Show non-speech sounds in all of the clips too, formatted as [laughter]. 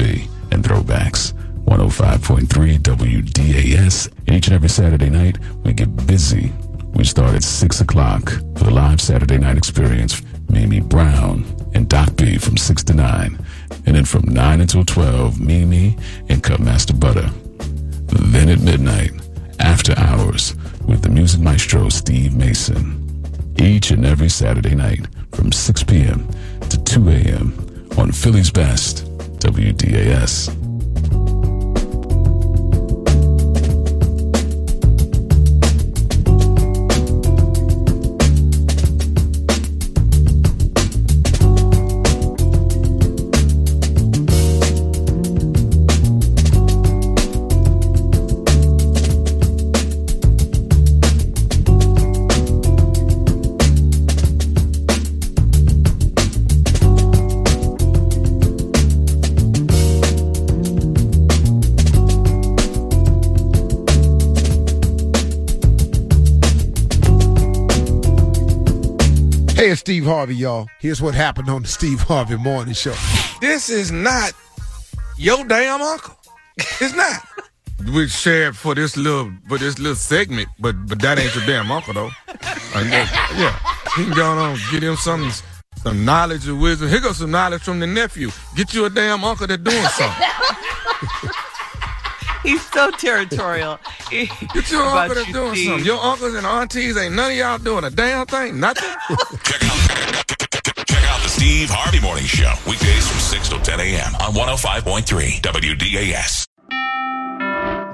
And throwbacks. 105.3 WDAS. Each and every Saturday night, we get busy. We start at 6 o'clock for the live Saturday night experience. Mimi Brown and Doc B from 6 to 9. And then from 9 until 12, Mimi and Cupmaster Butter. Then at midnight, after hours, with the music maestro Steve Mason. Each and every Saturday night from 6 p.m. to 2 a.m. on Philly's Best, WDAS. Hey, Steve Harvey, y'all. Here's what happened on the Steve Harvey Morning Show. This is not your damn uncle. It's not. [laughs] we shared for this little for this little segment, but but that ain't your damn uncle though. Uh, [laughs] yeah, yeah, he can go on get him some some knowledge or wisdom. Here goes some knowledge from the nephew. Get you a damn uncle that's doing something. [laughs] He's so territorial. Get your uncle that's doing Steve. something. Your uncles and aunties ain't none of y'all doing a damn thing. Nothing. [laughs] check, out, check out the Steve Harvey Morning Show. Weekdays from 6 to 10 a.m. on 105.3 WDAS.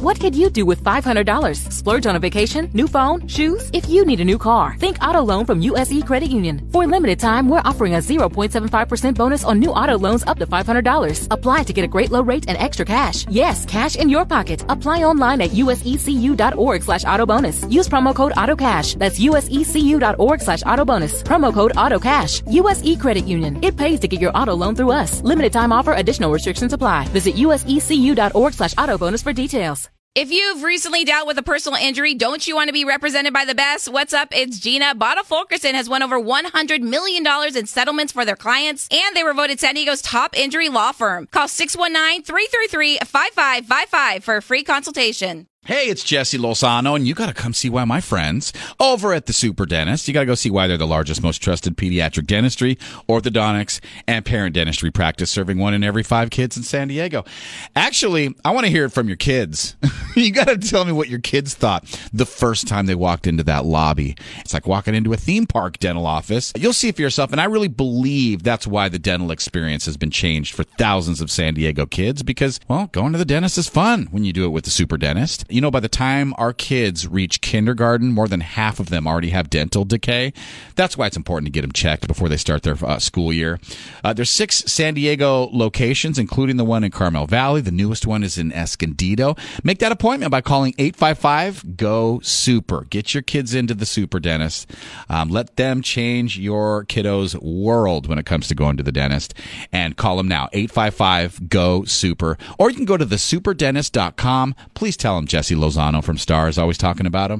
What could you do with $500? Splurge on a vacation, new phone, shoes? If you need a new car, think auto loan from USE Credit Union. For limited time, we're offering a 0.75% bonus on new auto loans up to $500. Apply to get a great low rate and extra cash. Yes, cash in your pocket. Apply online at usecu.org slash auto bonus. Use promo code AutoCash. That's usecu.org slash auto bonus. Promo code AutoCash. USE Credit Union. It pays to get your auto loan through us. Limited time offer. Additional restrictions apply. Visit usecu.org slash auto bonus for details. If you've recently dealt with a personal injury, don't you want to be represented by the best? What's up? It's Gina. Botta Fulkerson has won over $100 million in settlements for their clients, and they were voted San Diego's top injury law firm. Call 619-333-5555 for a free consultation. Hey, it's Jesse Lozano, and you got to come see why my friends over at the Super Dentist, you got to go see why they're the largest, most trusted pediatric dentistry, orthodontics, and parent dentistry practice, serving one in every five kids in San Diego. Actually, I want to hear it from your kids. [laughs] you got to tell me what your kids thought the first time they walked into that lobby. It's like walking into a theme park dental office. You'll see for yourself, and I really believe that's why the dental experience has been changed for thousands of San Diego kids because, well, going to the dentist is fun when you do it with the Super Dentist. You know, by the time our kids reach kindergarten, more than half of them already have dental decay. That's why it's important to get them checked before they start their uh, school year. Uh, there's six San Diego locations, including the one in Carmel Valley. The newest one is in Escondido. Make that appointment by calling 855 GO SUPER. Get your kids into the super dentist. Um, let them change your kiddo's world when it comes to going to the dentist. And call them now, 855 GO SUPER. Or you can go to thesuperdentist.com. Please tell them Jesse Lozano from Star is always talking about them.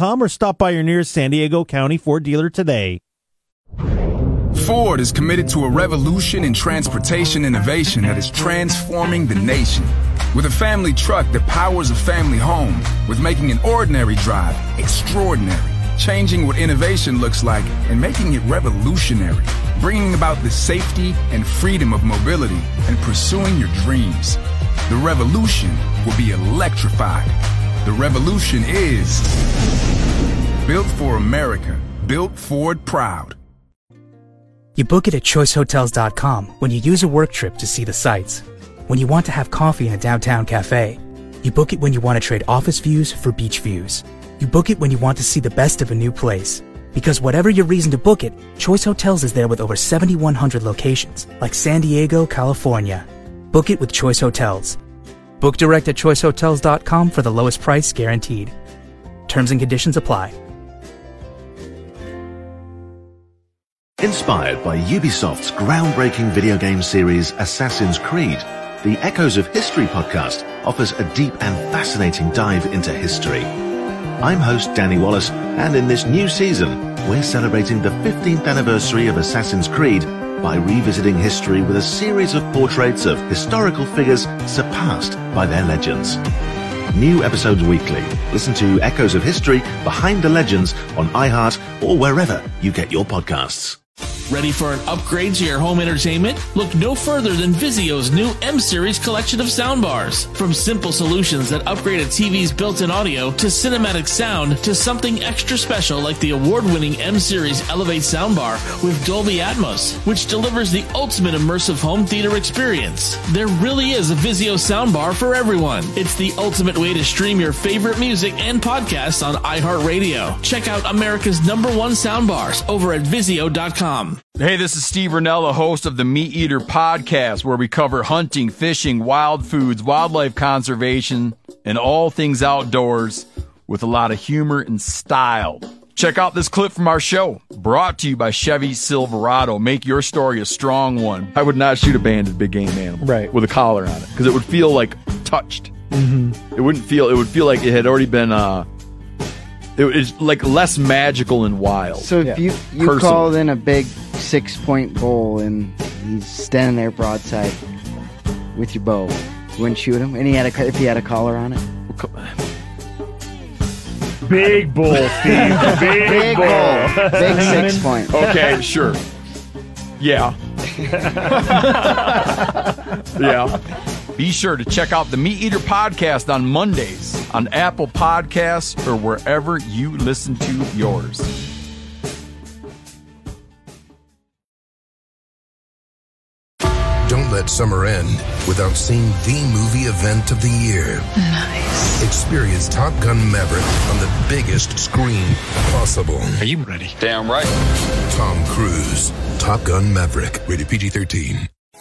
or stop by your nearest San Diego County Ford dealer today. Ford is committed to a revolution in transportation innovation that is transforming the nation. With a family truck that powers a family home, with making an ordinary drive extraordinary, changing what innovation looks like and making it revolutionary, bringing about the safety and freedom of mobility and pursuing your dreams. The revolution will be electrified. The revolution is built for America, built Ford proud. You book it at choicehotels.com when you use a work trip to see the sights. When you want to have coffee in a downtown cafe. You book it when you want to trade office views for beach views. You book it when you want to see the best of a new place. Because whatever your reason to book it, Choice Hotels is there with over 7,100 locations, like San Diego, California. Book it with Choice Hotels. Book direct at choicehotels.com for the lowest price guaranteed. Terms and conditions apply. Inspired by Ubisoft's groundbreaking video game series Assassin's Creed, the Echoes of History podcast offers a deep and fascinating dive into history. I'm host Danny Wallace, and in this new season, we're celebrating the 15th anniversary of Assassin's Creed by revisiting history with a series of portraits of historical figures surpassed by their legends. New episodes weekly. Listen to Echoes of History Behind the Legends on iHeart or wherever you get your podcasts. Ready for an upgrade to your home entertainment? Look no further than Vizio's new M Series collection of soundbars. From simple solutions that upgrade a TV's built in audio to cinematic sound to something extra special like the award winning M Series Elevate soundbar with Dolby Atmos, which delivers the ultimate immersive home theater experience. There really is a Vizio soundbar for everyone. It's the ultimate way to stream your favorite music and podcasts on iHeartRadio. Check out America's number one soundbars over at Vizio.com. Hey, this is Steve Rinella, host of the Meat Eater podcast, where we cover hunting, fishing, wild foods, wildlife conservation, and all things outdoors with a lot of humor and style. Check out this clip from our show, brought to you by Chevy Silverado. Make your story a strong one. I would not shoot a banded big game animal right. with a collar on it because it would feel like touched. Mm-hmm. It wouldn't feel. It would feel like it had already been. uh it, it is like less magical and wild. So if you you Personally. called in a big six point bull and he's standing there broadside with your bow, you wouldn't shoot him, and he had a if he had a collar on it. Big bull, Steve. [laughs] Big, Big bull. bull. Big six point. Okay, sure. Yeah. [laughs] yeah. Be sure to check out the Meat Eater podcast on Mondays on Apple Podcasts or wherever you listen to yours. Don't summer end without seeing the movie event of the year. Nice. Experience Top Gun Maverick on the biggest screen possible. Are you ready? Damn right. Tom Cruise, Top Gun Maverick, rated PG 13.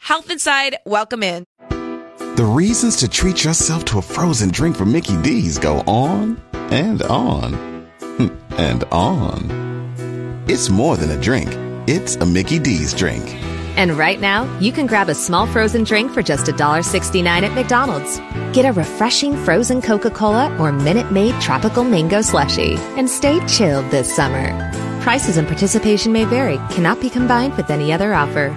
Health Inside, welcome in. The reasons to treat yourself to a frozen drink from Mickey D's go on and on hmm, and on. It's more than a drink. It's a Mickey D's drink. And right now, you can grab a small frozen drink for just $1.69 at McDonald's. Get a refreshing frozen Coca Cola or Minute Maid Tropical Mango Slushy and stay chilled this summer. Prices and participation may vary, cannot be combined with any other offer.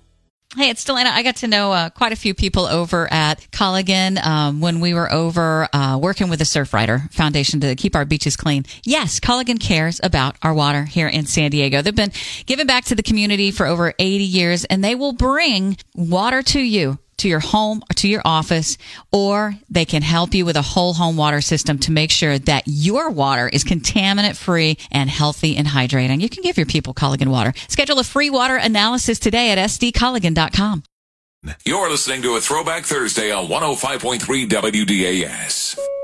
Hey, it's Delana. I got to know uh, quite a few people over at Culligan um, when we were over uh, working with the Surfrider Foundation to keep our beaches clean. Yes, Culligan cares about our water here in San Diego. They've been giving back to the community for over 80 years, and they will bring water to you to your home or to your office, or they can help you with a whole home water system to make sure that your water is contaminant free and healthy and hydrating. You can give your people Culligan water. Schedule a free water analysis today at sdculligan.com. You're listening to a Throwback Thursday on 105.3 WDAS.